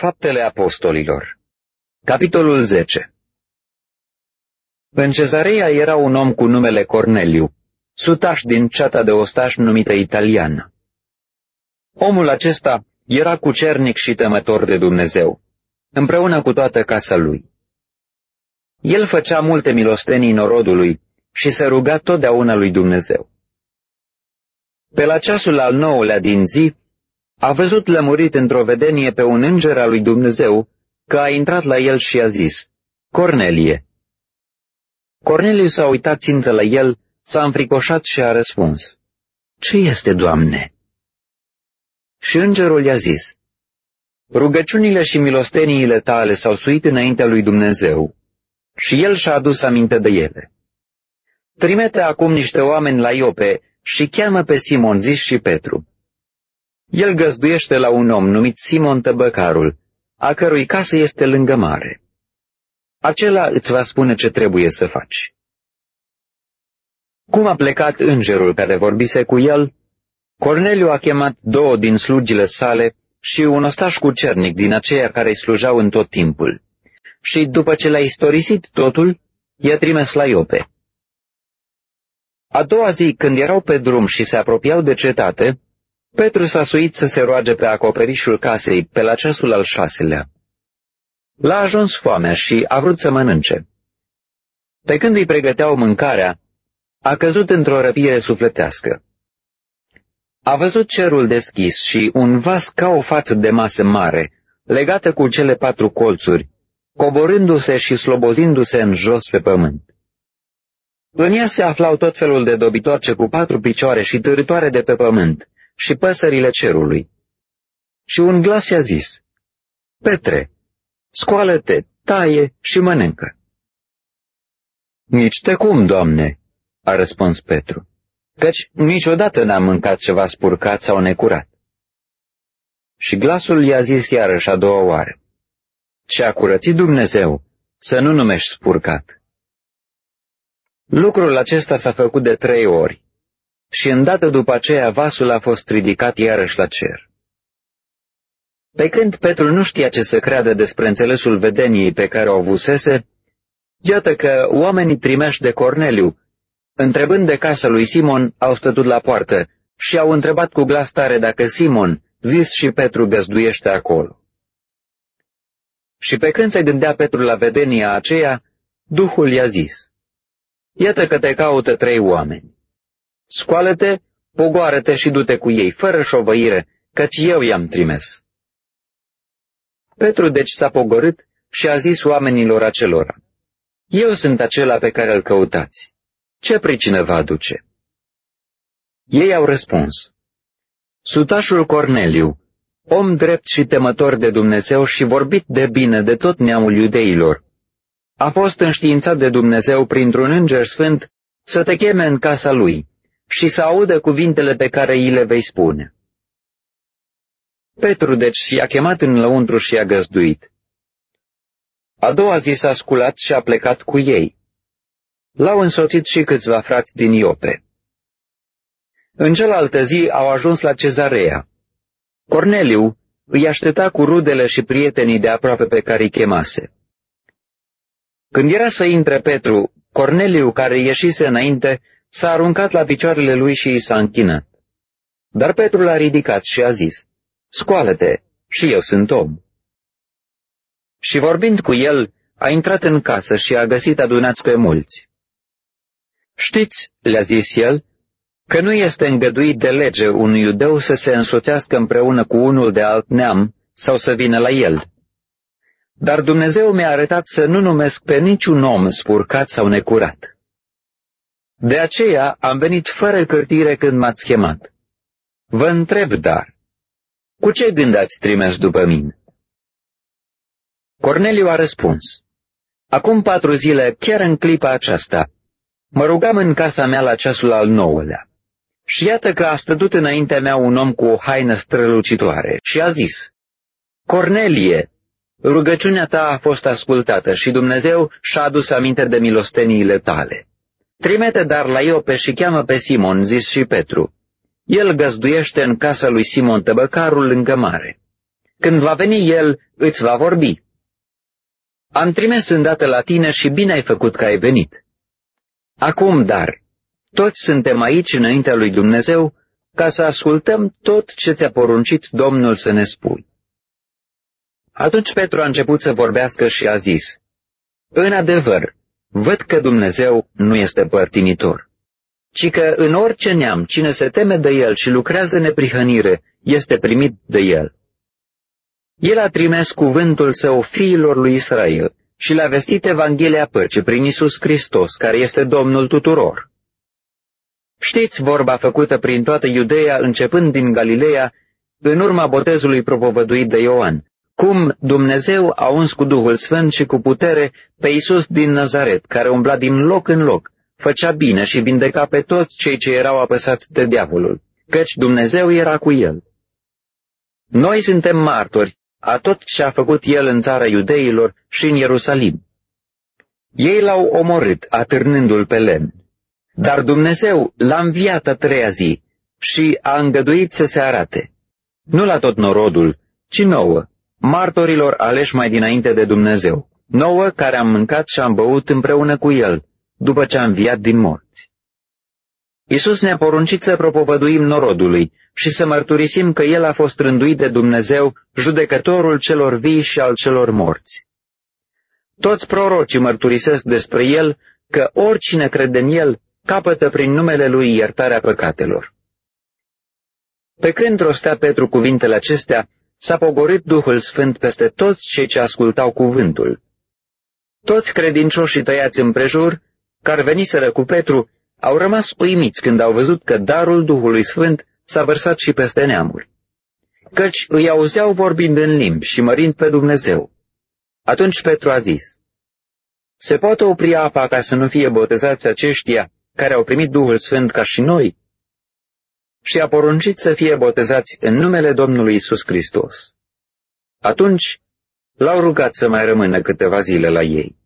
Faptele Apostolilor Capitolul 10 În cezarea era un om cu numele Corneliu, sutaș din ceata de ostaș numită italiană. Omul acesta era cucernic și temător de Dumnezeu, împreună cu toată casa lui. El făcea multe milostenii norodului și se ruga totdeauna lui Dumnezeu. Pe la ceasul al nouălea din zi, a văzut lămurit într-o vedenie pe un înger al lui Dumnezeu că a intrat la el și a zis, Cornelie. Corneliu s-a uitat țintă la el, s-a înfricoșat și a răspuns, Ce este, Doamne? Și îngerul i-a zis, Rugăciunile și milosteniile tale s-au suit înaintea lui Dumnezeu și el și-a adus aminte de ele. Trimete acum niște oameni la Iope și cheamă pe Simon, zis și Petru. El găzduiește la un om numit Simon Tăbăcarul, a cărui casă este lângă mare. Acela îți va spune ce trebuie să faci. Cum a plecat îngerul care vorbise cu el, Corneliu a chemat două din slugile sale și un ostaș cu cernic din aceia care îi slujau în tot timpul. Și după ce l-a istorisit totul, i-a trimis la Iope. A doua zi, când erau pe drum și se apropiau de cetate, Petru s-a suit să se roage pe acoperișul casei, pe la ceasul al șaselea. L-a ajuns foamea și a vrut să mănânce. Pe când îi pregăteau mâncarea, a căzut într-o răpire sufletească. A văzut cerul deschis și un vas ca o față de masă mare, legată cu cele patru colțuri, coborându-se și slobozindu-se în jos pe pământ. În ea se aflau tot felul de dobitoarce cu patru picioare și târătoare de pe pământ și păsările cerului. Și un glas i-a zis, Petre, scoală-te, taie și mănâncă. Nici te cum, Doamne, a răspuns Petru, căci niciodată n-am mâncat ceva spurcat sau necurat. Și glasul i-a zis iarăși a doua oară, ce a curățit Dumnezeu, să nu numești spurcat. Lucrul acesta s-a făcut de trei ori și îndată după aceea vasul a fost ridicat iarăși la cer. Pe când Petru nu știa ce să creadă despre înțelesul vedeniei pe care o avusese, iată că oamenii trimeși de Corneliu, întrebând de casa lui Simon, au stătut la poartă și au întrebat cu glas tare dacă Simon, zis și Petru, găzduiește acolo. Și pe când se gândea Petru la vedenia aceea, Duhul i-a zis, Iată că te caută trei oameni. Scoală-te, pogoară-te și du-te cu ei, fără șovăire, căci eu i-am trimis. Petru deci s-a pogorât și a zis oamenilor acelora, Eu sunt acela pe care îl căutați. Ce pricină va aduce? Ei au răspuns, Sutașul Corneliu, om drept și temător de Dumnezeu și vorbit de bine de tot neamul iudeilor, a fost înștiințat de Dumnezeu printr-un înger sfânt să te cheme în casa lui și să audă cuvintele pe care îi le vei spune. Petru deci i-a chemat în lăuntru și i-a găzduit. A doua zi s-a sculat și a plecat cu ei. L-au însoțit și câțiva frați din Iope. În cealaltă zi au ajuns la cezarea. Corneliu îi aștepta cu rudele și prietenii de aproape pe care îi chemase. Când era să intre Petru, Corneliu, care ieșise înainte, s-a aruncat la picioarele lui și i s-a închinat. Dar Petru l-a ridicat și a zis, Scoală-te, și eu sunt om. Și vorbind cu el, a intrat în casă și a găsit adunați pe mulți. Știți, le-a zis el, că nu este îngăduit de lege un iudeu să se însoțească împreună cu unul de alt neam sau să vină la el. Dar Dumnezeu mi-a arătat să nu numesc pe niciun om spurcat sau necurat. De aceea am venit fără cârtire când m-ați chemat. Vă întreb, dar, cu ce gând ați trimis după mine? Corneliu a răspuns, Acum patru zile, chiar în clipa aceasta, mă rugam în casa mea la ceasul al nouălea. Și iată că a stătut înaintea mea un om cu o haină strălucitoare și a zis, Cornelie, Rugăciunea ta a fost ascultată și Dumnezeu și-a adus aminte de milosteniile tale. Trimete dar la Iope și cheamă pe Simon, zis și Petru. El găzduiește în casa lui Simon Tăbăcarul lângă mare. Când va veni El, îți va vorbi. Am trimis îndată la tine și bine ai făcut că ai venit. Acum, dar, toți suntem aici înaintea lui Dumnezeu ca să ascultăm tot ce ți-a poruncit Domnul să ne spui. Atunci Petru a început să vorbească și a zis, În adevăr, văd că Dumnezeu nu este părtinitor, ci că în orice neam cine se teme de El și lucrează neprihănire este primit de El. El a trimis cuvântul său fiilor lui Israel și le-a vestit Evanghelia păcii prin Isus Hristos, care este Domnul tuturor. Știți vorba făcută prin toată Iudeea, începând din Galileea, în urma botezului propovăduit de Ioan, cum Dumnezeu a uns cu Duhul Sfânt și cu putere pe Isus din Nazaret, care umbla din loc în loc, făcea bine și vindeca pe toți cei ce erau apăsați de diavolul, căci Dumnezeu era cu el. Noi suntem martori a tot ce a făcut el în țara iudeilor și în Ierusalim. Ei l-au omorât, atârnându-l pe lemn. Dar Dumnezeu l-a înviat a treia zi și a îngăduit să se arate. Nu la tot norodul, ci nouă, martorilor aleși mai dinainte de Dumnezeu, nouă care am mâncat și am băut împreună cu El, după ce a înviat din morți. Isus ne-a poruncit să propovăduim norodului și să mărturisim că El a fost rânduit de Dumnezeu, judecătorul celor vii și al celor morți. Toți prorocii mărturisesc despre El că oricine crede în El capătă prin numele Lui iertarea păcatelor. Pe când rostea Petru cuvintele acestea, s-a pogorât Duhul Sfânt peste toți cei ce ascultau cuvântul. Toți credincioșii tăiați împrejur, care veniseră cu Petru, au rămas uimiți când au văzut că darul Duhului Sfânt s-a vărsat și peste neamuri. Căci îi auzeau vorbind în limbi și mărind pe Dumnezeu. Atunci Petru a zis, Se poate opri apa ca să nu fie botezați aceștia care au primit Duhul Sfânt ca și noi? Și a poruncit să fie botezați în numele Domnului Isus Hristos. Atunci l-au rugat să mai rămână câteva zile la ei.